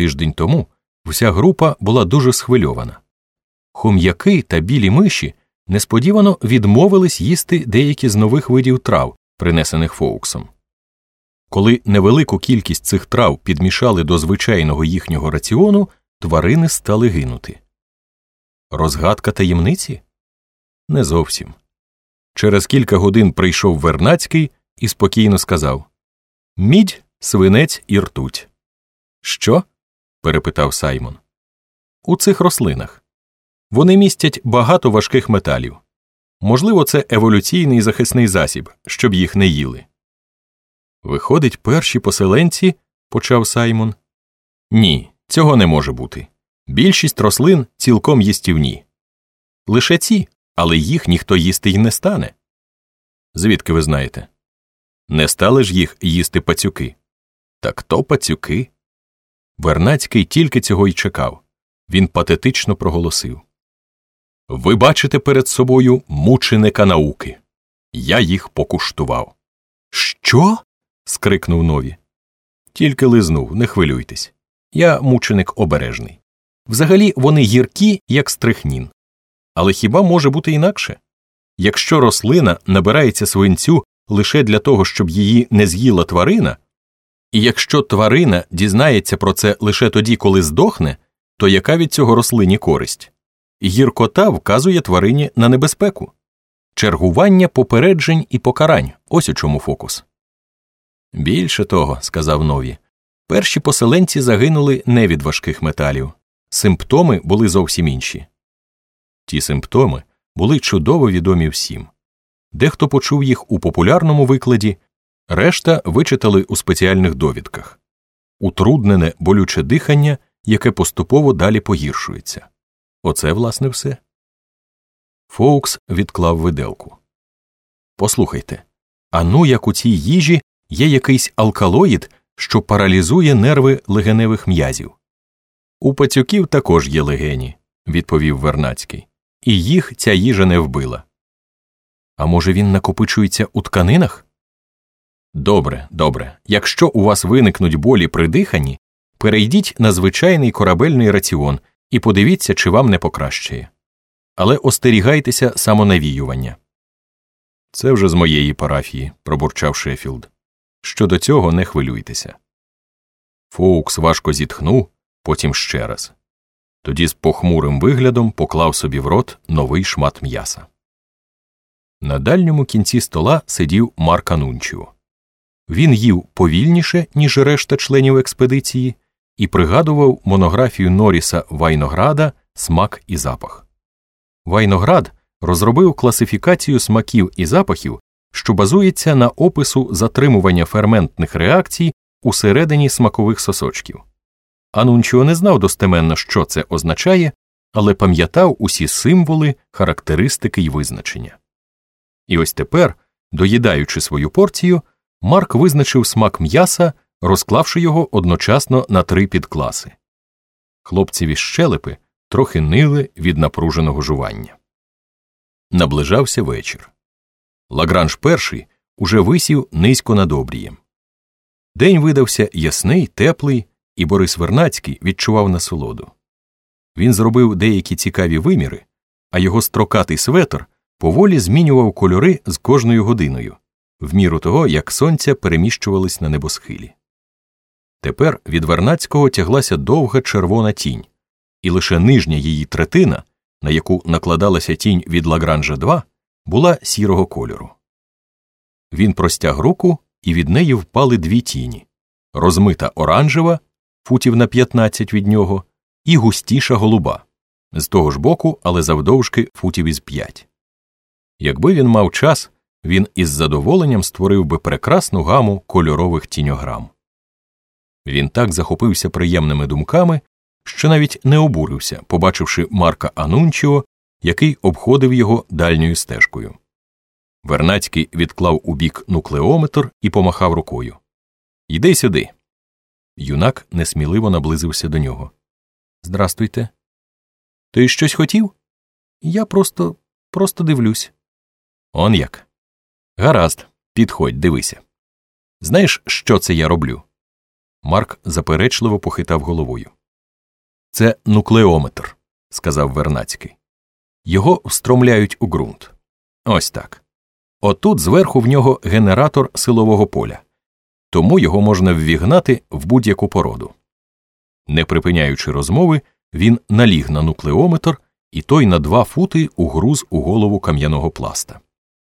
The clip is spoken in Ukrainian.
Тиждень тому вся група була дуже схвильована. Хом'яки та білі миші несподівано відмовились їсти деякі з нових видів трав, принесених Фоуксом. Коли невелику кількість цих трав підмішали до звичайного їхнього раціону, тварини стали гинути. Розгадка таємниці? Не зовсім. Через кілька годин прийшов Вернацький і спокійно сказав Мідь, свинець і ртуть. Що? Перепитав Саймон. У цих рослинах. Вони містять багато важких металів. Можливо, це еволюційний захисний засіб, щоб їх не їли. Виходить, перші поселенці, почав Саймон. Ні, цього не може бути. Більшість рослин цілком їстівні. Лише ці, але їх ніхто їсти й не стане. Звідки ви знаєте? Не стали ж їх їсти пацюки. Так то пацюки. Вернацький тільки цього й чекав. Він патетично проголосив Ви бачите перед собою мученика науки. Я їх покуштував. Що? скрикнув нові. Тільки лизнув, не хвилюйтесь. Я мученик обережний. Взагалі вони гіркі, як стрихнін. Але хіба може бути інакше? Якщо рослина набирається свинцю лише для того, щоб її не з'їла тварина, і якщо тварина дізнається про це лише тоді, коли здохне, то яка від цього рослині користь? Гіркота вказує тварині на небезпеку, чергування попереджень і покарань ось у чому фокус. Більше того, сказав нові, перші поселенці загинули не від важких металів, симптоми були зовсім інші. Ті симптоми були чудово відомі всім. Дехто почув їх у популярному викладі, решта вичитали у спеціальних довідках утруднене болюче дихання, яке поступово далі погіршується. Оце, власне, все. Фоукс відклав виделку. Послухайте а ну як у цій їжі є якийсь алкалоїд, що паралізує нерви легеневих м'язів. У пацюків також є легені, відповів Вернацький, і їх ця їжа не вбила. А може, він накопичується у тканинах? Добре, добре. Якщо у вас виникнуть болі при диханні, перейдіть на звичайний корабельний раціон і подивіться, чи вам не покращує. Але остерігайтеся самонавіювання. Це вже з моєї парафії, пробурчав Шефілд. Щодо цього не хвилюйтеся. Фоукс важко зітхнув, потім ще раз. Тоді з похмурим виглядом поклав собі в рот новий шмат м'яса. На дальньому кінці стола сидів Марк Анунчіо. Він їв повільніше, ніж решта членів експедиції, і пригадував монографію Норіса Вайнограда Смак і запах. Вайноград розробив класифікацію смаків і запахів, що базується на опису затримування ферментних реакцій усередині смакових сосочків. Анунчіо не знав достеменно, що це означає, але пам'ятав усі символи, характеристики й визначення. І ось тепер, доїдаючи свою порцію, Марк визначив смак м'яса, розклавши його одночасно на три підкласи. Хлопцеві щелепи трохи нили від напруженого жування. Наближався вечір. Лагранж перший уже висів низько над обрієм. День видався ясний, теплий, і Борис Вернацький відчував насолоду. Він зробив деякі цікаві виміри, а його строкатий светр поволі змінював кольори з кожною годиною, в міру того, як сонця переміщувались на небосхилі. Тепер від Вернацького тяглася довга червона тінь, і лише нижня її третина, на яку накладалася тінь від Лагранжа 2, була сірого кольору. Він простяг руку, і від неї впали дві тіні розмита оранжева, футів на 15 від нього, і густіша голуба, з того ж боку, але завдовжки футів із 5. Якби він мав час, він із задоволенням створив би прекрасну гаму кольорових тіньограм. Він так захопився приємними думками, що навіть не обурився, побачивши Марка Анунчіо, який обходив його дальньою стежкою. Вернацький відклав у бік нуклеометр і помахав рукою. Йди сюди. Юнак несміливо наблизився до нього. Здрастуйте. Ти щось хотів? Я просто просто дивлюсь. Он як. Гаразд, підходь, дивися. Знаєш, що це я роблю? Марк заперечливо похитав головою. Це нуклеометр, сказав Вернацький. Його встромляють у ґрунт. Ось так. Отут зверху в нього генератор силового поля, тому його можна ввігнати в будь-яку породу. Не припиняючи розмови, він наліг на нуклеометр, і той на два фути угруз у голову кам'яного пласта.